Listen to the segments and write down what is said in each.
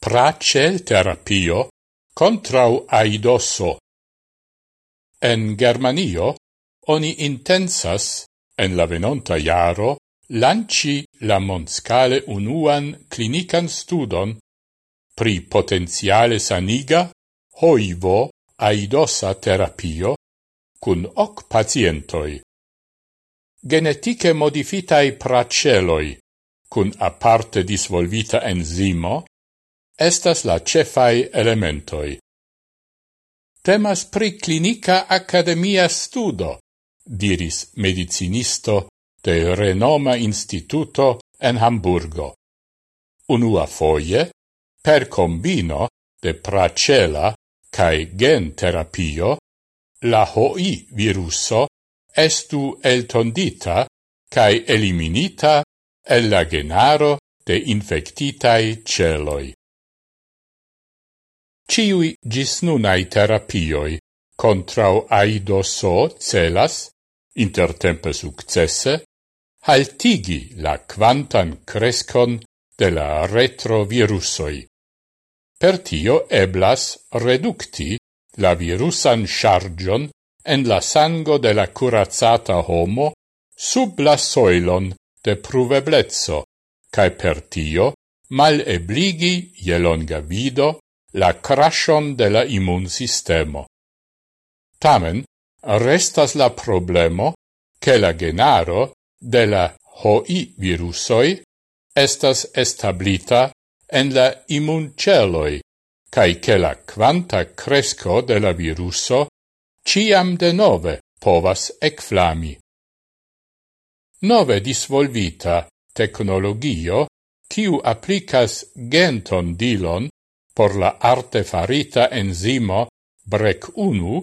prace terapio contrau aidoso. En Germanio oni intensas en la venonta iaro lanci la monscale unuan clinican studon pri potenziale saniga hoivo aidosa terapio cun hoc pacientoi. Genetike modifitai praceloi cun aparte disvolvita enzimo estas la cefai elementoi. Temas pri clinica academia studo, diris medicinisto de renoma instituto en Hamburgo. Unua foie, per combino de pracela cae gen terapio, la HOI viruso estu eltondita cae eliminita el la genaro de infectitae celoi. Ciui gis nunai terapioi contrau AIDOSO celas, intertempe successe, haltigi la quantan crescon de la retrovirusoi. Per tio eblas reducti la virusan chargion en la sango de la curazzata homo sub la soilon de pruveblezzo, cae per tio mal ebligi je longa vido la crashon de la immunsistemo. Tamen, restas la problemo che la genaro de la HOI virusoi estas establita en la immunceloi, cae che la quanta cresco de la viruso ciam de nove povas ecflami. Nove disvolvita tecnologio, kiu applicas genton dilon por la arte farita enzimo brec unu,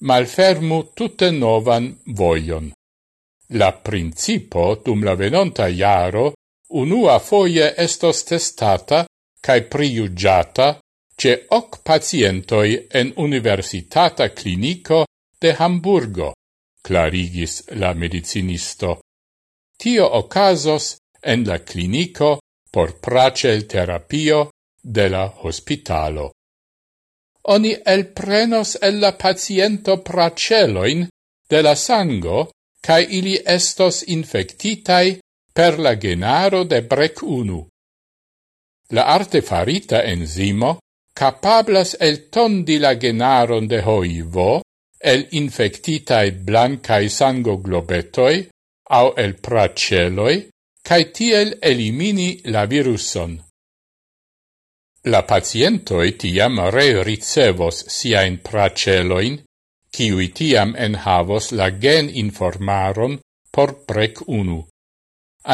malfermu tutte novan voion. La principo dum la venonta iaro unua foie estos testata cae priugiata ce hoc pacientoi en universitata clinico de Hamburgo, clarigis la medicinisto. Tio ocasos en la clinico por pracel terapio de la hospitalo. Oni elprenos el la paciento praceloin de la sango, cae ili estos infectitai per la genaro de brec unu. La arte farita enzimo capablas el tondi la genaron de hoivo, el infectitae blancae sangoglobetoi, au el praceloi, cae tiel elimini la viruson. La pacientoi tiam re ricevos siain praceloin, ciui tiam enhavos la gen informaron por prec unu.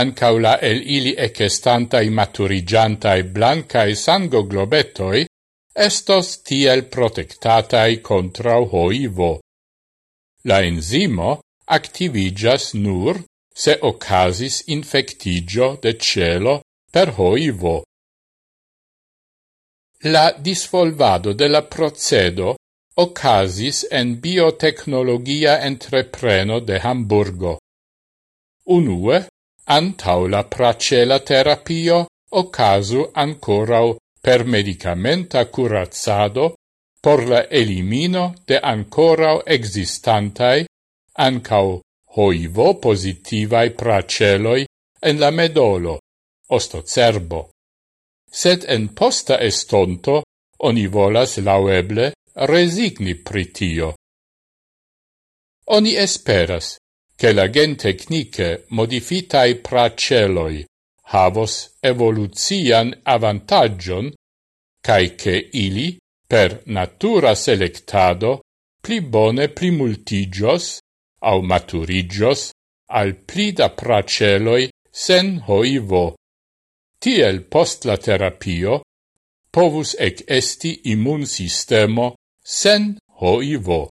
Ancau la el ili ecestantai maturigiantai blancae sangoglobetoi estos tiel protectatai contra hoivo. La enzimo activigas nur se ocasis infectigio de celo per hoivo, La disvolvado de la procedo ocasis en biotecnologia entrepreno de Hamburgo. Unue, antau la pracela terapio ocasu ancorau per medicamenta curazzado por la elimino de ancorau existantai ancau hoivo positivae praceloi en la medolo, osto cerbo sed en posta estonto oni volas laueble resigni pritio. Oni esperas che la gentecnice modifitai praceloi havos evoluzian avantagion cae che ili, per natura selectado, pli bone plimultigios au maturigios al pli da praceloi sen hoivo Tiel post la terapio povus ec esti immun sistemo sen hoivo.